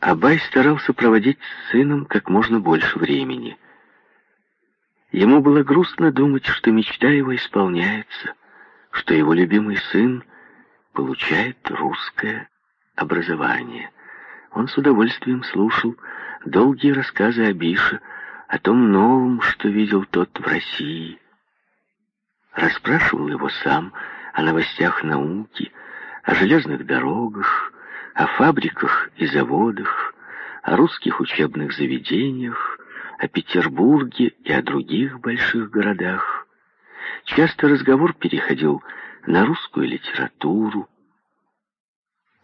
Абай старался проводить с сыном как можно больше времени. Ему было грустно думать, что мечта его исполняется, что его любимый сын получает русское образование. Он с удовольствием слушал долгие рассказы о Бише, о том новом, что видел тот в России. Расспрашивал его сам о новостях науки, о железных дорогах, о фабриках и заводах, о русских учебных заведениях, о Петербурге и о других больших городах. Часто разговор переходил на русскую литературу.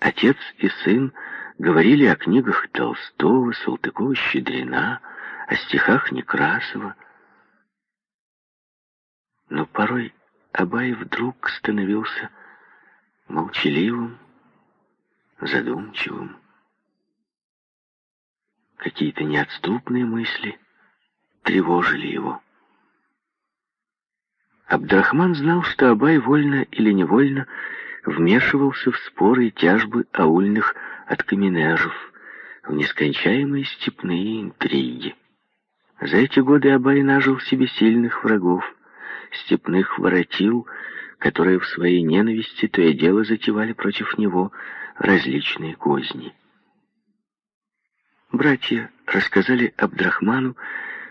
Отец и сын говорили о книгах Толстого, Салтыкова-Щедрина, о стихах Некрасова. Но порой Абай вдруг становился молчаливым, задумчивым. Какие-то неотступные мысли тревожили его. Абдрахман знал, что Абай вольно или невольно вмешивался в споры и тяжбы аульных откаменежев, в нескончаемые степные интриги. За эти годы Абай нажил себе сильных врагов, степных воротил, которые в своей ненависти то и дело затевали против него различные козни. Братья рассказали Абдрахману,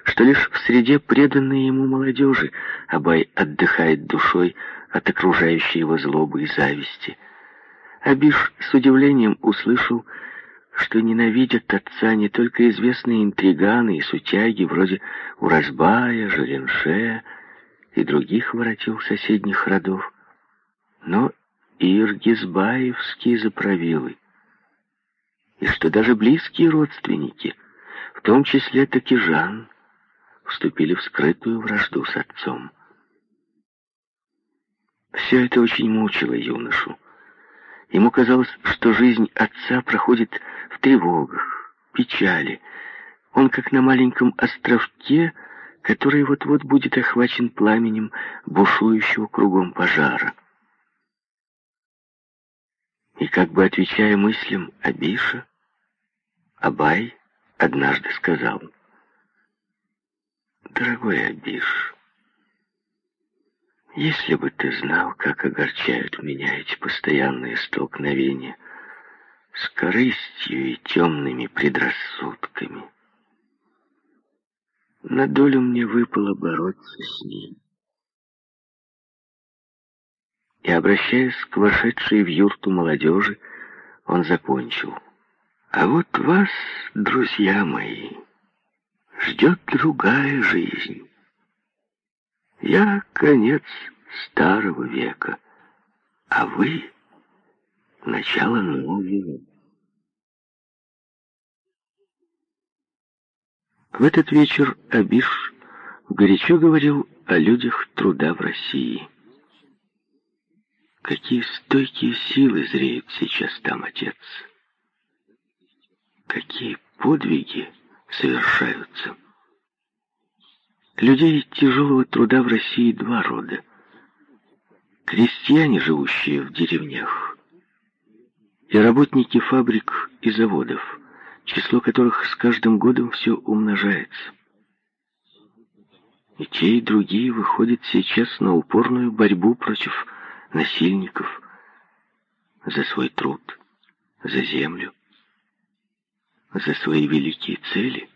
что лишь в среде преданной ему молодежи Абай отдыхает душой от окружающей его злобы и зависти. Абиш с удивлением услышал, что ненавидят отца не только известные интриганы и сутяги, вроде Уразбая, Жеренше и других воротил соседних родов, но и иргизбаевские заправилы, и что даже близкие родственники, в том числе Такижан, вступили в скрытую вражду с отцом. Все это очень мучило юношу. Ему казалось, что жизнь отца проходит в тревогах, печали. Он как на маленьком островке, который вот-вот будет охвачен пламенем бушующего кругом пожара. И как бы отвечая мыслям Абиша, Абай однажды сказал, «Дорогой Абиш, если бы ты знал, как огорчают меня эти постоянные столкновения с корыстью и темными предрассудками, на долю мне выпало бороться с ним. И, обращаясь к вошедшей в юрту молодежи, он закончил. А вот вас, друзья мои, ждет другая жизнь. Я конец старого века, а вы — начало нового. В этот вечер Абиш горячо говорил о людях труда в России. Какие стойкие силы зреют сейчас там, отец. Какие подвиги совершаются. Людей тяжелого труда в России два рода. Крестьяне, живущие в деревнях, и работники фабрик и заводов, число которых с каждым годом все умножается. И те, и другие выходят сейчас на упорную борьбу против насильников за свой труд, за землю, за свои великие цели.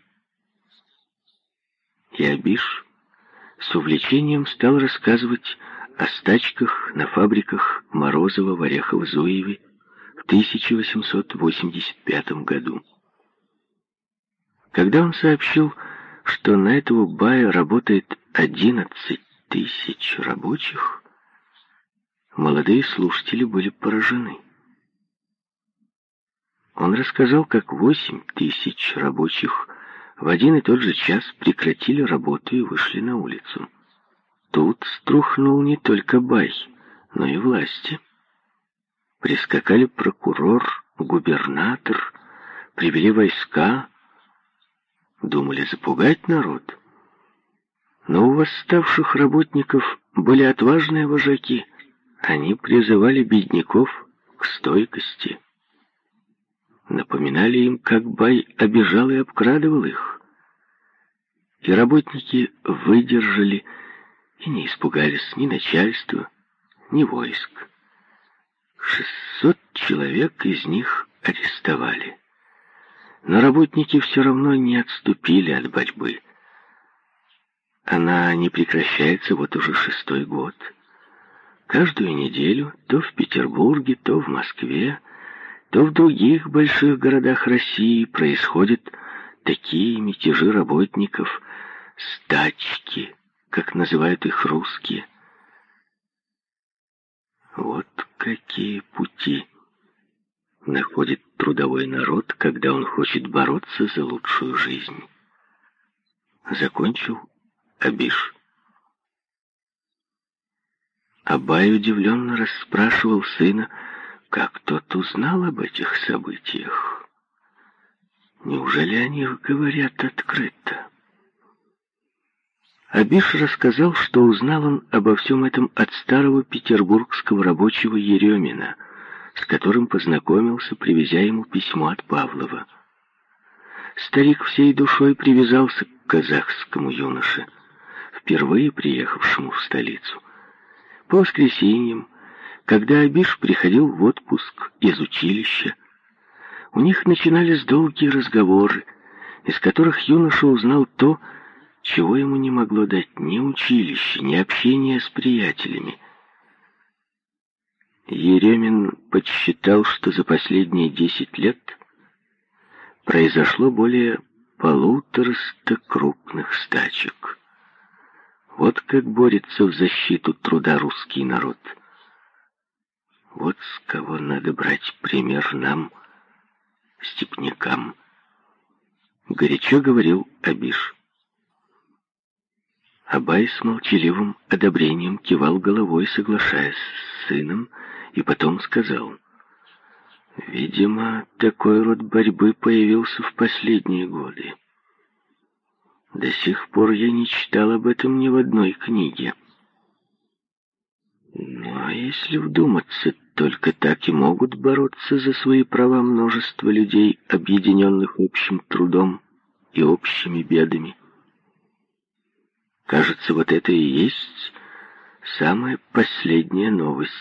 И Абиш с увлечением стал рассказывать о стачках на фабриках Морозова в Орехово-Зуеве в 1885 году. Когда он сообщил, что на этого бая работает 11 тысяч рабочих, молодые слушатели были поражены. Он рассказал, как восемь тысяч рабочих в один и тот же час прекратили работу и вышли на улицу. Тут струхнул не только Бай, но и власти. Прискакали прокурор, губернатор, привели войска, думали запугать народ. Но у восставших работников были отважные вожаки. Они призывали бедняков к стойкости. напоминали им, как Бай обижал и обкрадывал их. И работники выдержали и не испугались ни начальства, ни войск. Шестьсот человек из них арестовали. Но работники все равно не отступили от борьбы. Она не прекращается вот уже шестой год. Каждую неделю то в Петербурге, то в Москве, то в других больших городах России происходят такие мятежи работников, стачки, как называют их русские. Вот какие пути находит трудовой народ, когда он хочет бороться за лучшую жизнь. Закончил Абиш. Абай удивленно расспрашивал сына, как тот узнал об этих событиях. Неужели они говорят открыто? Абиш рассказал, что узнал он обо всем этом от старого петербургского рабочего Еремина, с которым познакомился, привезя ему письмо от Павлова. Старик всей душой привязался к казахскому юноше, впервые приехавшему в столицу. По воскресеньям, когда Абиш приходил в отпуск из училища, у них начинались долгие разговоры, из которых юноша узнал то, чего ему не могло дать ни училище, ни общение с приятелями. Еремин подсчитал, что за последние десять лет произошло более полутораста крупных стачек. Вот как борется в защиту труда русский народ. Вот с кого надо брать пример нам, степнякам. Горячо говорил Абиш. Абай с молчаливым одобрением кивал головой, соглашаясь с сыном, и потом сказал, «Видимо, такой род борьбы появился в последние годы. До сих пор я не читал об этом ни в одной книге. Ну, а если вдуматься, только так и могут бороться за свои права множество людей, объединенных общим трудом и общими бедами. Кажется, вот это и есть самая последняя новость,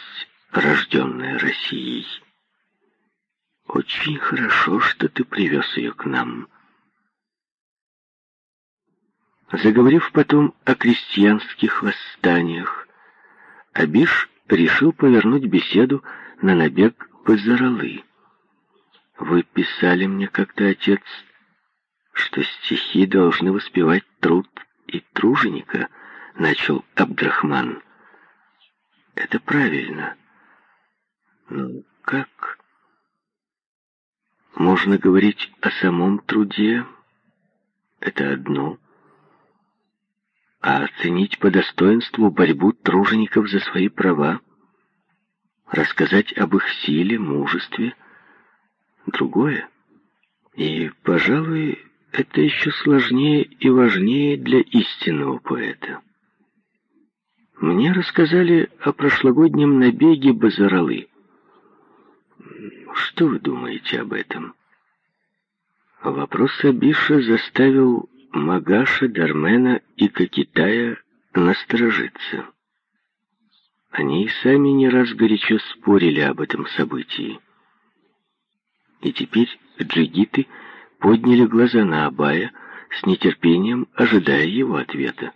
рожденная Россией. Очень хорошо, что ты привез ее к нам. Заговорив потом о крестьянских восстаниях, Абиш решил повернуть беседу на набег Базаралы. «Вы писали мне как-то, отец, что стихи должны воспевать труд и труженика, начал Абдрахман. Это правильно. Но как? Можно говорить о самом труде, это одно. А оценить по достоинству борьбу тружеников за свои права, рассказать об их силе, мужестве, другое. И, пожалуй, это еще сложнее и важнее для истинного поэта. Мне рассказали о прошлогоднем набеге Базаралы. Что вы думаете об этом? Вопрос Абиша заставил Магаша, Дармена и Кокитая насторожиться. Они и сами не раз горячо спорили об этом событии. И теперь джигиты подняли глаза на Абая, с нетерпением ожидая его ответа.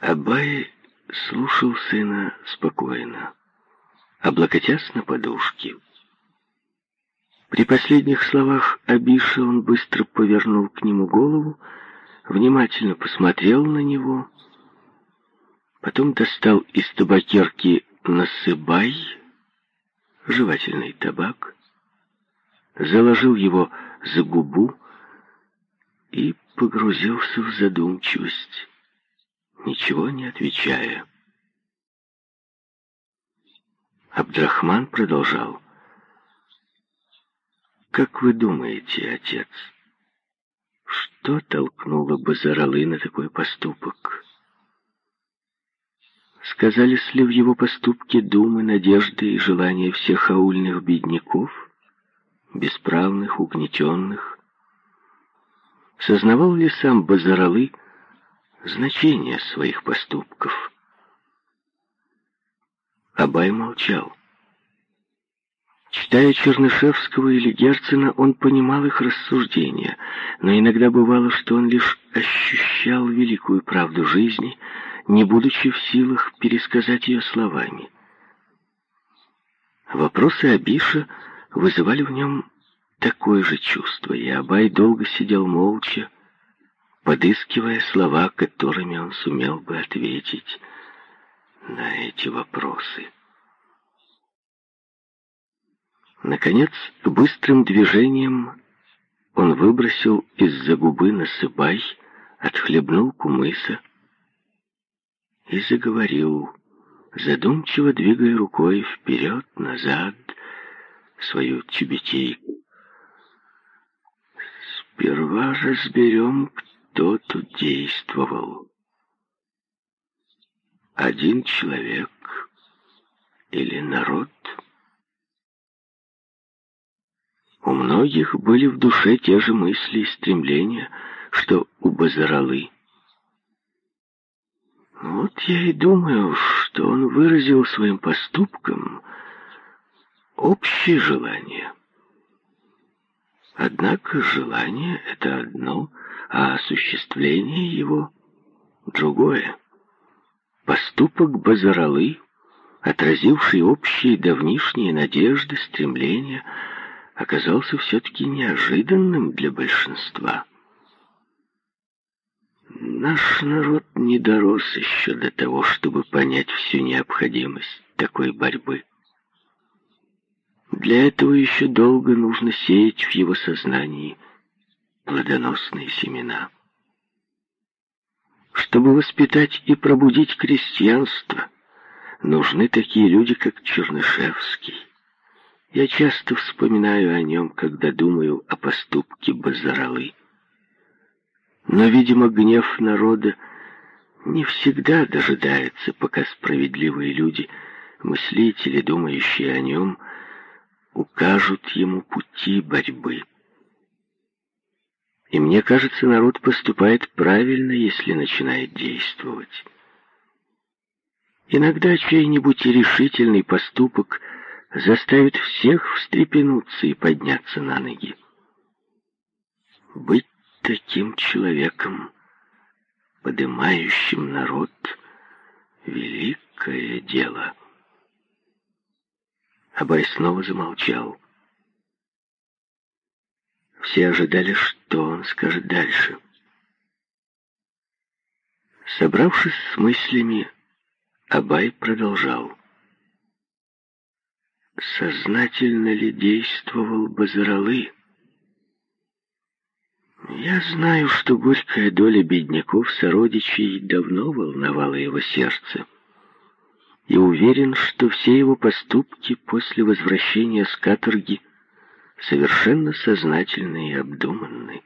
Абай слушал сына спокойно, облокотясь на подушке. При последних словах Абиша он быстро повернул к нему голову, внимательно посмотрел на него, потом достал из табакерки насыбай, жевательный табак, заложил его за губу и погрузился в задумчивость, ничего не отвечая. Абдрахман продолжал. «Как вы думаете, отец, что толкнуло Базаралы на такой поступок?» Сказались ли в его поступке думы, надежды и желания всех аульных бедняков? бесправных, угнетенных. Сознавал ли сам Базаралы значение своих поступков? Абай молчал. Читая Чернышевского или Герцена, он понимал их рассуждения, но иногда бывало, что он лишь ощущал великую правду жизни, не будучи в силах пересказать ее словами. Вопросы Абиша вызывали в нем такое же чувство, и Абай долго сидел молча, подыскивая слова, которыми он сумел бы ответить на эти вопросы. Наконец, быстрым движением он выбросил из-за губы насыпай, отхлебнул кумыса и заговорил, задумчиво двигая рукой вперед-назад свою тюбетейку. Сперва разберем, кто тут действовал. Один человек или народ — у многих были в душе те же мысли и стремления, что у Базаралы. Вот я и думаю, что он выразил своим поступком общее желание. Однако желание — это одно, а осуществление его — другое. Поступок Базаралы, отразивший общие давнишние надежды, стремления — оказался все-таки неожиданным для большинства. Наш народ не дорос еще до того, чтобы понять всю необходимость такой борьбы. Для этого еще долго нужно сеять в его сознании плодоносные семена. Чтобы воспитать и пробудить крестьянство, нужны такие люди, как Чернышевский, я часто вспоминаю о нем, когда думаю о поступке Базаралы. Но, видимо, гнев народа не всегда дожидается, пока справедливые люди, мыслители, думающие о нем, укажут ему пути борьбы. И мне кажется, народ поступает правильно, если начинает действовать. Иногда чей-нибудь решительный поступок – заставит всех встрепенуться и подняться на ноги. Быть таким человеком, поднимающим народ, великое дело. Абай снова замолчал. Все ожидали, что он скажет дальше. Собравшись с мыслями, Абай продолжал сознательно ли действовал Базаралы. Я знаю, что горькая доля бедняков-сородичей давно волновала его сердце, и уверен, что все его поступки после возвращения с каторги совершенно сознательны и обдуманны.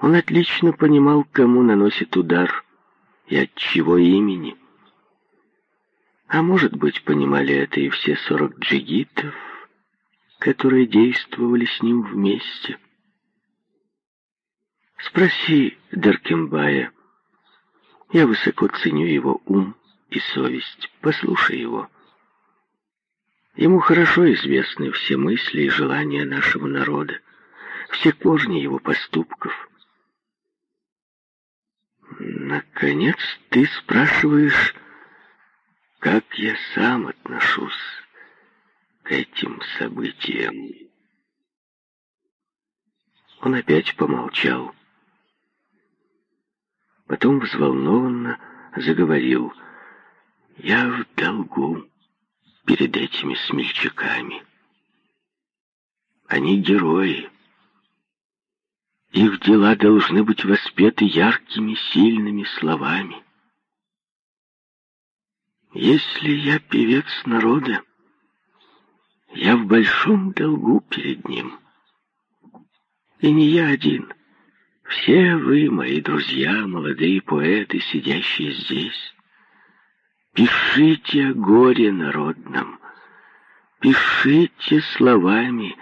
Он отлично понимал, кому наносит удар и от чего имени. А может быть, понимали это и все сорок джигитов, которые действовали с ним вместе. Спроси Даркембая. Я высоко ценю его ум и совесть. Послушай его. Ему хорошо известны все мысли и желания нашего народа, все корни его поступков. Наконец, ты спрашиваешь как я сам отношусь к этим событиям. Он опять помолчал. Потом взволнованно заговорил. «Я в долгу перед этими смельчаками. Они герои. Их дела должны быть воспеты яркими, сильными словами. Если я певец народа, я в большом долгу перед ним. И не я один. Все вы, мои друзья, молодые поэты, сидящие здесь, пишите о горе народном, пишите словами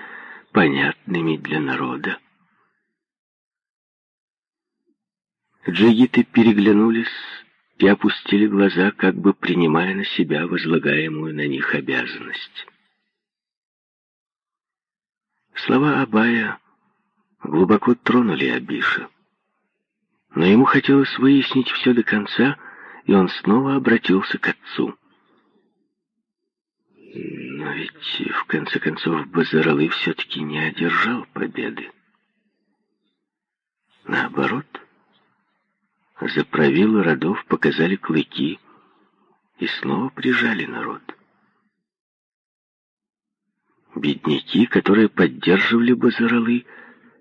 понятными для народа. Джигиты переглянулись и опустили глаза, как бы принимая на себя возлагаемую на них обязанность. Слова Абая глубоко тронули Абиша. Но ему хотелось выяснить все до конца, и он снова обратился к отцу. Но ведь, в конце концов, Базаралы все-таки не одержал победы. Наоборот, за правила родов показали клыки и снова прижали народ. Бедняки, которые поддерживали Базаралы,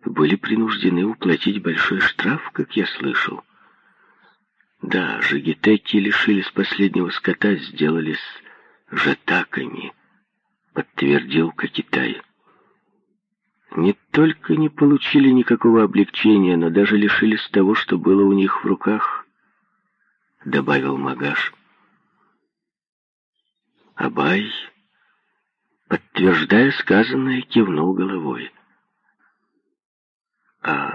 были принуждены уплатить большой штраф, как я слышал. Да, жигитеки лишились последнего скота, сделались жатаками, подтвердил Кокитай. Не только не получили никакого облегчения, но даже лишились того, что было у них в руках, добавил Магаш. Абай, подтверждая сказанное, кивнул головой. А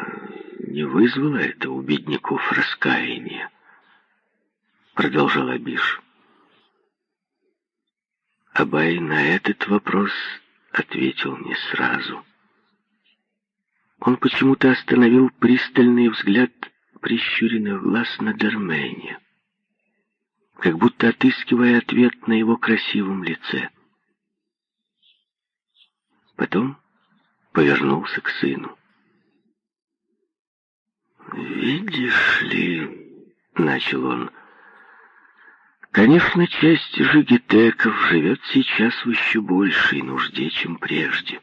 не вызвало это у бедняков раскаяния? Продолжал Абиш. Абай на этот вопрос ответил не сразу. Он почему-то остановил пристальный взгляд прищуренных глаз на Дармене, как будто отыскивая ответ на его красивом лице. Потом повернулся к сыну. «Видишь ли...» — начал он. «Конечно, часть жигитеков живет сейчас в еще большей нужде, чем прежде.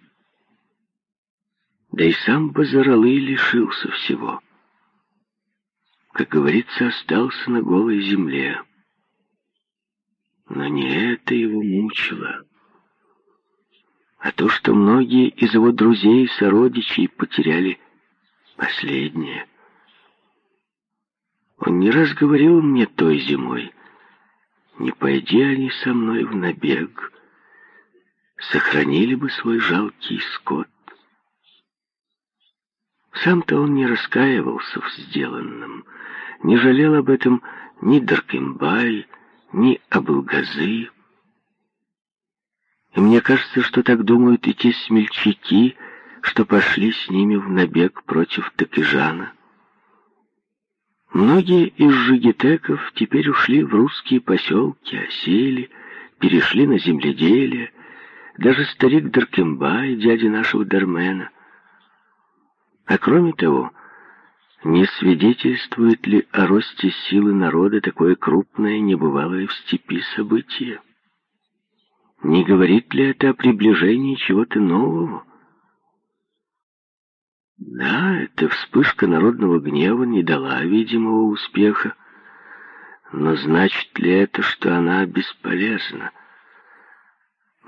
Да и сам Базаралы лишился всего. Как говорится, остался на голой земле. Но не это его мучило, а то, что многие из его друзей и сородичей потеряли последнее — он не раз говорил мне той зимой, не пойди они со мной в набег, сохранили бы свой жалкий скот. Сам-то он не раскаивался в сделанном, не жалел об этом ни Даркембай, ни Абылгазы. И мне кажется, что так думают и те смельчаки, что пошли с ними в набег против Такижана. Многие из жигитеков теперь ушли в русские поселки, осели, перешли на земледелие. Даже старик Даркембай, дядя нашего Дармена. А кроме того, не свидетельствует ли о росте силы народа такое крупное, небывалое в степи событие? Не говорит ли это о приближении чего-то нового? Да, эта вспышка народного гнева не дала видимого успеха. Но значит ли это, что она бесполезна?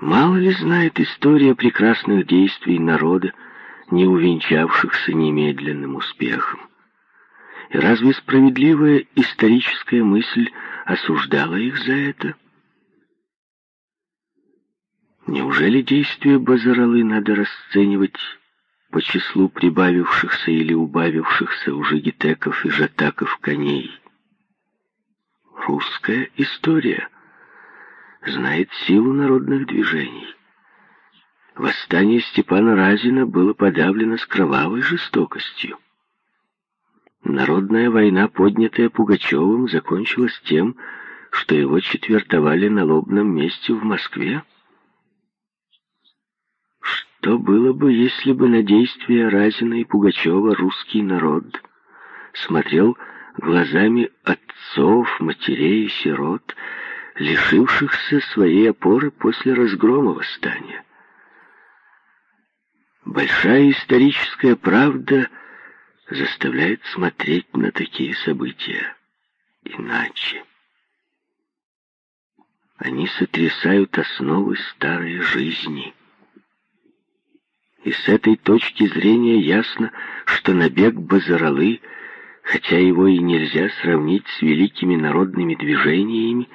Мало ли знает история прекрасных действий народа, не увенчавшихся немедленным успехом. И разве справедливая историческая мысль осуждала их за это? Неужели действия Базаралы надо расценивать по числу прибавившихся или убавившихся у жигитеков и жатаков коней. Русская история знает силу народных движений. Восстание Степана Разина было подавлено с кровавой жестокостью. Народная война, поднятая Пугачевым, закончилась тем, что его четвертовали на лобном месте в Москве. Что было бы, если бы на действия Разина и Пугачева русский народ смотрел глазами отцов, матерей и сирот, лишившихся своей опоры после разгрома восстания? Большая историческая правда заставляет смотреть на такие события иначе. Они сотрясают основы старой жизни – и с этой точки зрения ясно, что набег Базаралы, хотя его и нельзя сравнить с великими народными движениями,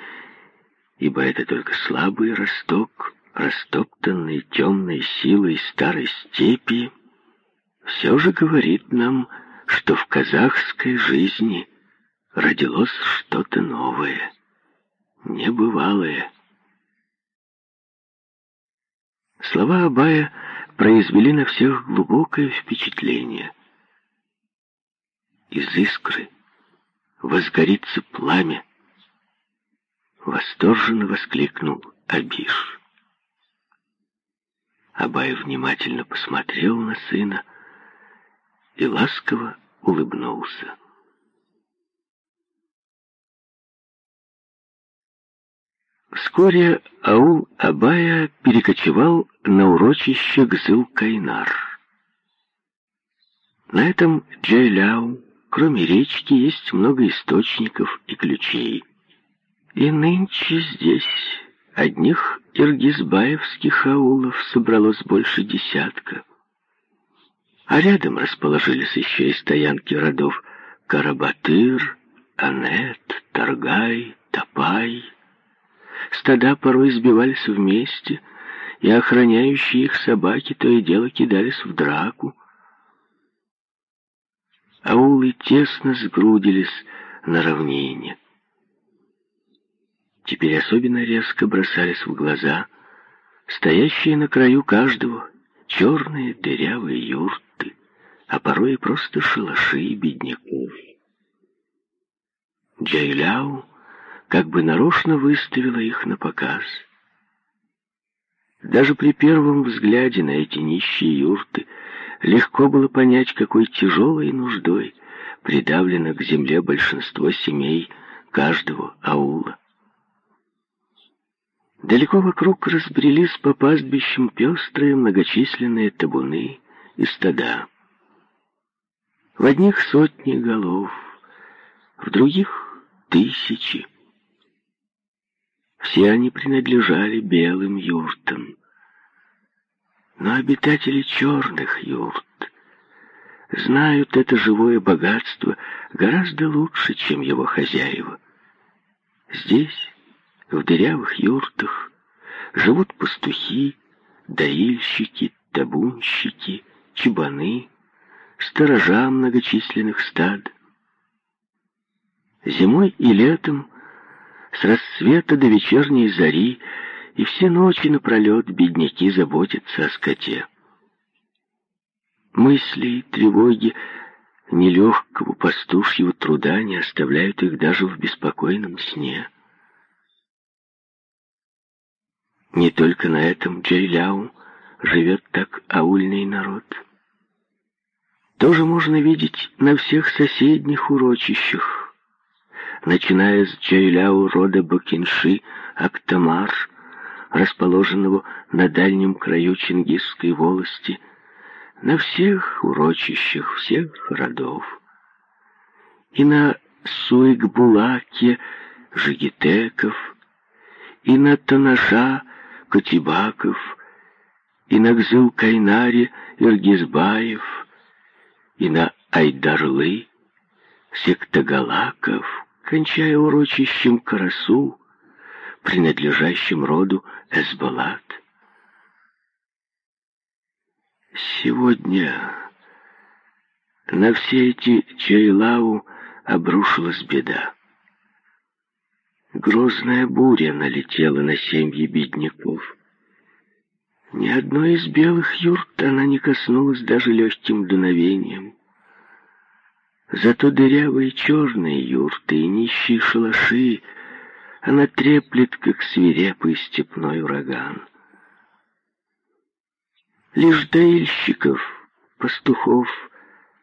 ибо это только слабый росток растоптанной темной силой старой степи, все же говорит нам, что в казахской жизни родилось что-то новое, небывалое. Слова Абая произвели на всех глубокое впечатление. Из искры возгорится пламя. Восторженно воскликнул Абиш. Абай внимательно посмотрел на сына и ласково улыбнулся. Вскоре аул Абая перекочевал на урочище Гзыл-Кайнар. На этом Джайляу, кроме речки, есть много источников и ключей. И нынче здесь одних иргизбаевских аулов собралось больше десятка. А рядом расположились еще и стоянки родов Карабатыр, Анет, Таргай, Топай. Стада порой сбивались вместе, и охраняющие их собаки то и дело кидались в драку. Аулы тесно сгрудились на равнине. Теперь особенно резко бросались в глаза стоящие на краю каждого черные дырявые юрты, а порой и просто шалаши бедняков. Джайляу как бы нарочно выставила их на показ. Даже при первом взгляде на эти нищие юрты легко было понять, какой тяжелой нуждой придавлено к земле большинство семей каждого аула. Далеко вокруг разбрелись по пастбищам пестрые многочисленные табуны и стада. В одних сотни голов, в других — тысячи. Все они принадлежали белым юртам. Но обитатели черных юрт знают это живое богатство гораздо лучше, чем его хозяева. Здесь, в дырявых юртах, живут пастухи, доильщики, табунщики, чебаны, сторожа многочисленных стад. Зимой и летом с рассвета до вечерней зари и все ночи напролет бедняки заботятся о скоте. Мысли и тревоги нелегкого пастушьего труда не оставляют их даже в беспокойном сне. Не только на этом Джейляу живет так аульный народ. Тоже можно видеть на всех соседних урочищах, начиная с Джайляу рода Бакинши Актамар, расположенного на дальнем краю Чингисской волости, на всех урочищах всех родов, и на Суикбулаке Жигитеков, и на Танаша Катибаков, и на Гзыл-Кайнаре Иргизбаев, и на Айдарлы Сектогалаков, кончая урочищем Карасу, принадлежащим роду Эсбалат. Сегодня на все эти Чайлау обрушилась беда. Грозная буря налетела на семьи бедняков. Ни одной из белых юрт она не коснулась даже легким дуновением. Зато дырявые черные юрты и нищие шалаши она треплет, как свирепый степной ураган. Лишь доильщиков, пастухов,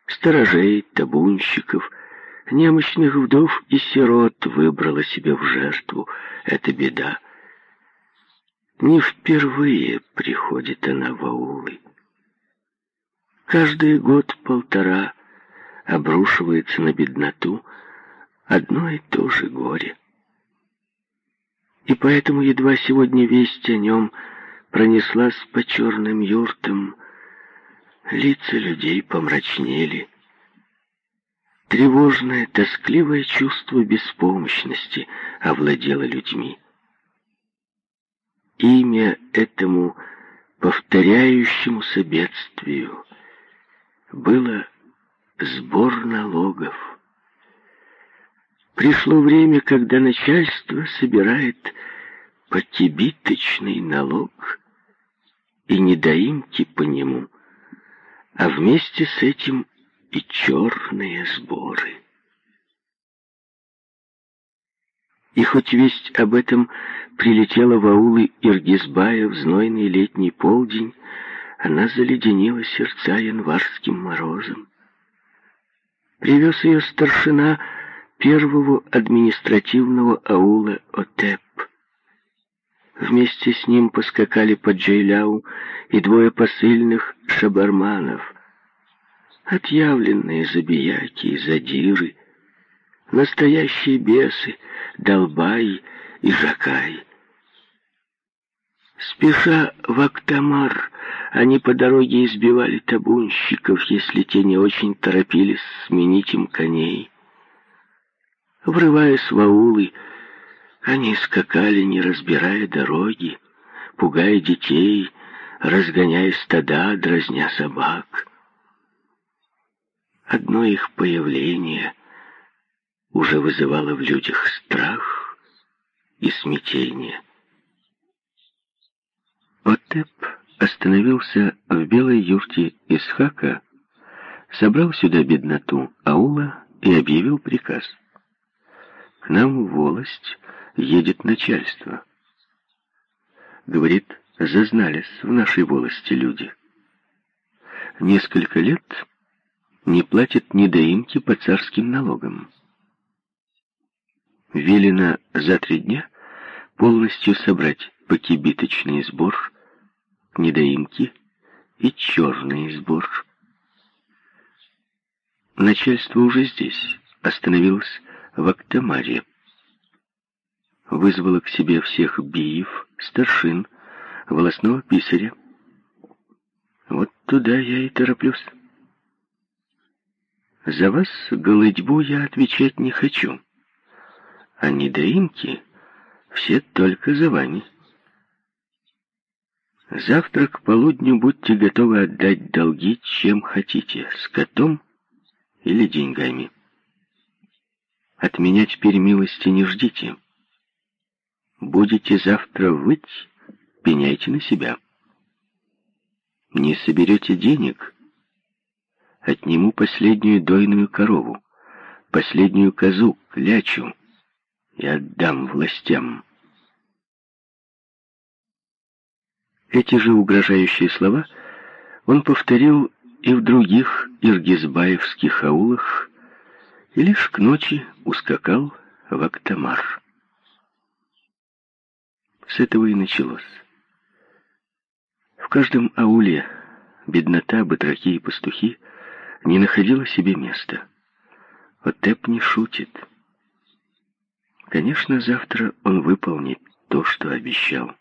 сторожей, табунщиков, немощных вдов и сирот выбрала себе в жертву эта беда. Не впервые приходит она в аулы. Каждый год-полтора обрушивается на бедноту одно и то же горе. И поэтому едва сегодня весть о нем пронеслась по черным юртам, лица людей помрачнели. Тревожное, тоскливое чувство беспомощности овладело людьми. имя этому повторяющемуся бедствию было сбор налогов. Пришло время, когда начальство собирает покибиточный налог и недоимки по нему, а вместе с этим и черные сборы. И хоть весть об этом прилетела в аулы Иргизбая в знойный летний полдень, она заледенила сердца январским морозом. Привез ее старшина первого административного аула Отеп. Вместе с ним поскакали по Джейляу и двое посыльных шабарманов, отъявленные забияки и задиры, настоящие бесы, долбай и жакай. Спеша в Актамар, они по дороге избивали табунщиков, если те не очень торопились сменить им коней. Врываясь в аулы, они скакали, не разбирая дороги, пугая детей, разгоняя стада, дразня собак. Одно их появление уже вызывало в людях страх и смятение. Отеп остановился в белой юрте Исхака, собрал сюда бедноту аула и объявил приказ. К нам в волость едет начальство. Говорит, зазнались в нашей волости люди. Несколько лет не платят недоимки по царским налогам. Велено за три дня полностью собрать покибиточный сбор, недоимки и черный сбор. Начальство уже здесь остановилось в Актамаре вызвала к себе всех биев, старшин, волосного писаря. Вот туда я и тороплюсь. За вас, голыдьбу, я отвечать не хочу. А недоимки все только за вами. Завтра к полудню будьте готовы отдать долги, чем хотите, скотом или деньгами. От меня теперь милости не ждите. Будете завтра выть, пеняйте на себя. Не соберете денег, отниму последнюю дойную корову, последнюю козу, клячу, и отдам властям. Эти же угрожающие слова он повторил и в других иргизбаевских аулах, и лишь к ночи ускакал в Актамар. С этого и началось. В каждом ауле беднота, батраки и пастухи не находила себе места. Отеп не шутит. Конечно, завтра он выполнит то, что обещал.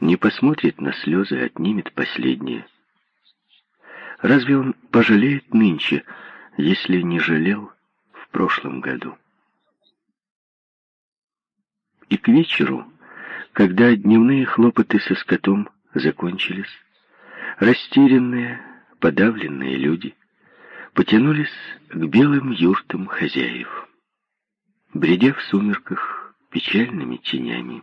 Не посмотрит на слезы, отнимет последнее. Разве он пожалеет нынче, если не жалел в прошлом году? И к вечеру когда дневные хлопоты со скотом закончились, растерянные, подавленные люди потянулись к белым юртам хозяев. Бредя в сумерках печальными тенями,